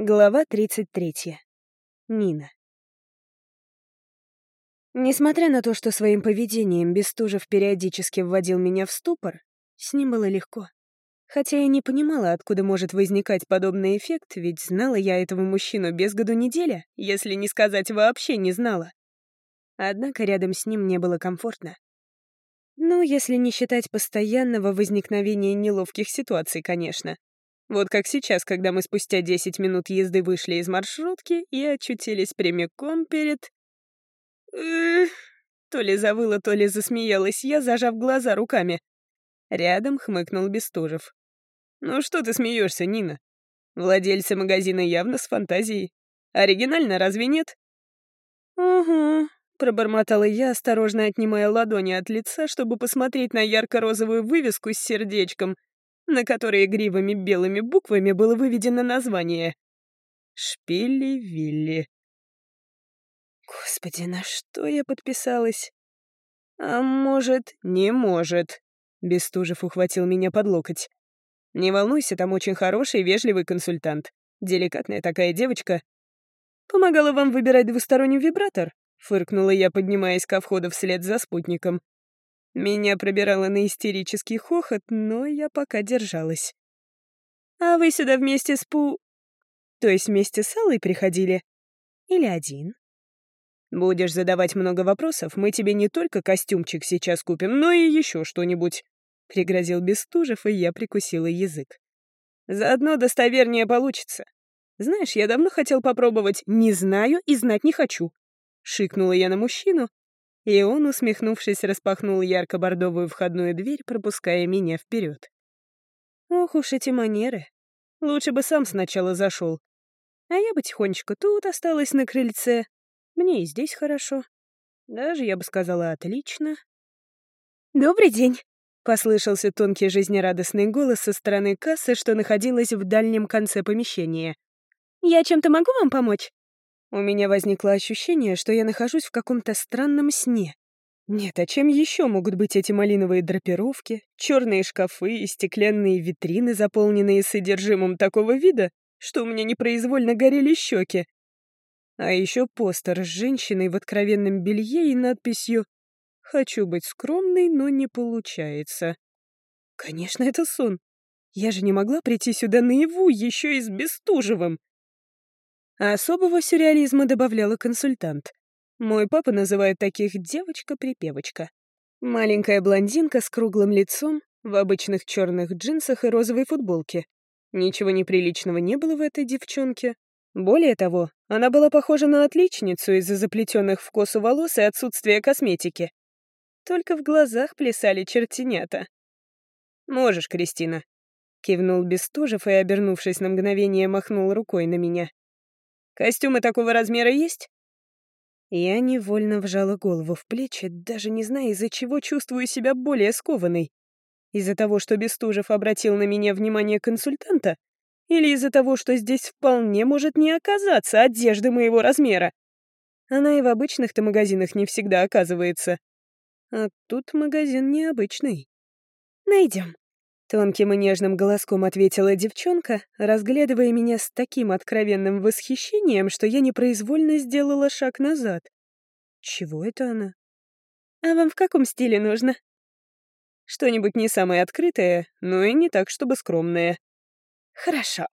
Глава 33. Нина. Несмотря на то, что своим поведением Бестужев периодически вводил меня в ступор, с ним было легко. Хотя я не понимала, откуда может возникать подобный эффект, ведь знала я этого мужчину без году неделя, если не сказать вообще не знала. Однако рядом с ним мне было комфортно. Ну, если не считать постоянного возникновения неловких ситуаций, конечно. Вот как сейчас, когда мы спустя 10 минут езды вышли из маршрутки и очутились прямиком перед... Эх, то ли завыла, то ли засмеялась я, зажав глаза руками. Рядом хмыкнул Бестужев. «Ну что ты смеешься, Нина? Владельцы магазина явно с фантазией. Оригинально, разве нет?» «Угу», — пробормотала я, осторожно отнимая ладони от лица, чтобы посмотреть на ярко-розовую вывеску с сердечком — на которой игривыми белыми буквами было выведено название «Шпилли-Вилли». Господи, на что я подписалась? А может, не может. Бестужев ухватил меня под локоть. Не волнуйся, там очень хороший, вежливый консультант. Деликатная такая девочка. Помогала вам выбирать двусторонний вибратор? Фыркнула я, поднимаясь ко входу вслед за спутником. Меня пробирало на истерический хохот, но я пока держалась. «А вы сюда вместе с Пу... То есть вместе с Аллой приходили? Или один?» «Будешь задавать много вопросов, мы тебе не только костюмчик сейчас купим, но и еще что-нибудь», — пригрозил Бестужев, и я прикусила язык. «Заодно достовернее получится. Знаешь, я давно хотел попробовать «не знаю» и «знать не хочу». Шикнула я на мужчину, и он, усмехнувшись, распахнул ярко-бордовую входную дверь, пропуская меня вперед. Ох уж эти манеры. Лучше бы сам сначала зашел. А я бы тихонечко тут осталась на крыльце. Мне и здесь хорошо. Даже, я бы сказала, отлично. «Добрый день!» — послышался тонкий жизнерадостный голос со стороны кассы, что находилась в дальнем конце помещения. «Я чем-то могу вам помочь?» У меня возникло ощущение, что я нахожусь в каком-то странном сне. Нет, а чем еще могут быть эти малиновые драпировки, черные шкафы и стеклянные витрины, заполненные содержимым такого вида, что у меня непроизвольно горели щеки? А еще постер с женщиной в откровенном белье и надписью «Хочу быть скромной, но не получается». Конечно, это сон. Я же не могла прийти сюда наяву, еще и с Бестужевым. А особого сюрреализма добавляла консультант. Мой папа называет таких девочка-припевочка. Маленькая блондинка с круглым лицом, в обычных черных джинсах и розовой футболке. Ничего неприличного не было в этой девчонке. Более того, она была похожа на отличницу из-за заплетенных в косу волос и отсутствия косметики. Только в глазах плясали чертенята. «Можешь, Кристина», — кивнул Бестужев и, обернувшись на мгновение, махнул рукой на меня. Костюмы такого размера есть?» Я невольно вжала голову в плечи, даже не зная, из-за чего чувствую себя более скованной. Из-за того, что Бестужев обратил на меня внимание консультанта? Или из-за того, что здесь вполне может не оказаться одежды моего размера? Она и в обычных-то магазинах не всегда оказывается. А тут магазин необычный. Найдем. Тонким и нежным голоском ответила девчонка, разглядывая меня с таким откровенным восхищением, что я непроизвольно сделала шаг назад. Чего это она? А вам в каком стиле нужно? Что-нибудь не самое открытое, но и не так, чтобы скромное. Хорошо.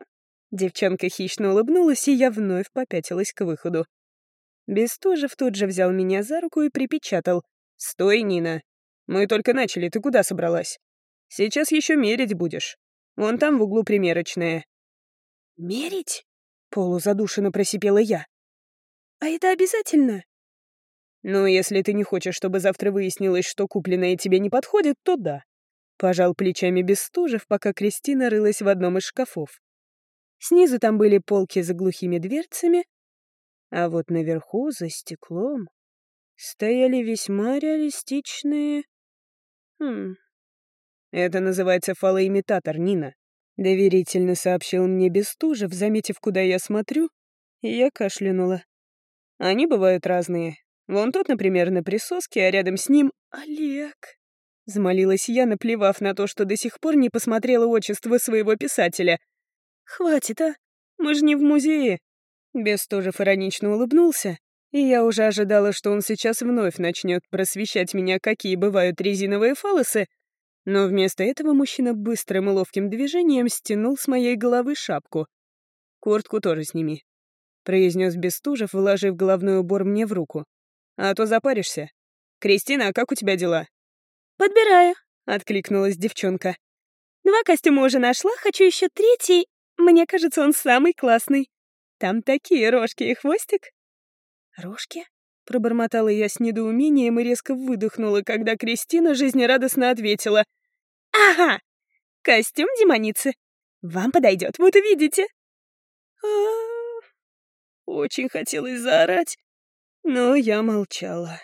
Девчонка хищно улыбнулась, и я вновь попятилась к выходу. Бестужев тут же взял меня за руку и припечатал. «Стой, Нина. Мы только начали, ты куда собралась?» Сейчас еще мерить будешь. Вон там в углу примерочная». «Мерить?» — полузадушенно просипела я. «А это обязательно?» «Ну, если ты не хочешь, чтобы завтра выяснилось, что купленное тебе не подходит, то да». Пожал плечами Бестужев, пока Кристина рылась в одном из шкафов. Снизу там были полки за глухими дверцами, а вот наверху, за стеклом, стояли весьма реалистичные... Хм, «Это называется фалоимитатор, Нина», — доверительно сообщил мне Бестужев, заметив, куда я смотрю, и я кашлянула. «Они бывают разные. Вон тот, например, на присоске, а рядом с ним — Олег». Замолилась я, наплевав на то, что до сих пор не посмотрела отчество своего писателя. «Хватит, а? Мы же не в музее». Бестужев иронично улыбнулся, и я уже ожидала, что он сейчас вновь начнет просвещать меня, какие бывают резиновые фалосы, но вместо этого мужчина быстрым и ловким движением стянул с моей головы шапку. «Куртку тоже сними», — произнес Бестужев, вложив головной убор мне в руку. «А то запаришься. Кристина, а как у тебя дела?» «Подбираю», — откликнулась девчонка. «Два костюма уже нашла, хочу еще третий. Мне кажется, он самый классный. Там такие рожки и хвостик». «Рожки?» — пробормотала я с недоумением и резко выдохнула, когда Кристина жизнерадостно ответила. «Ага! Костюм демоницы. Вам подойдет, вот увидите». А -а -а. Очень хотелось заорать, но я молчала.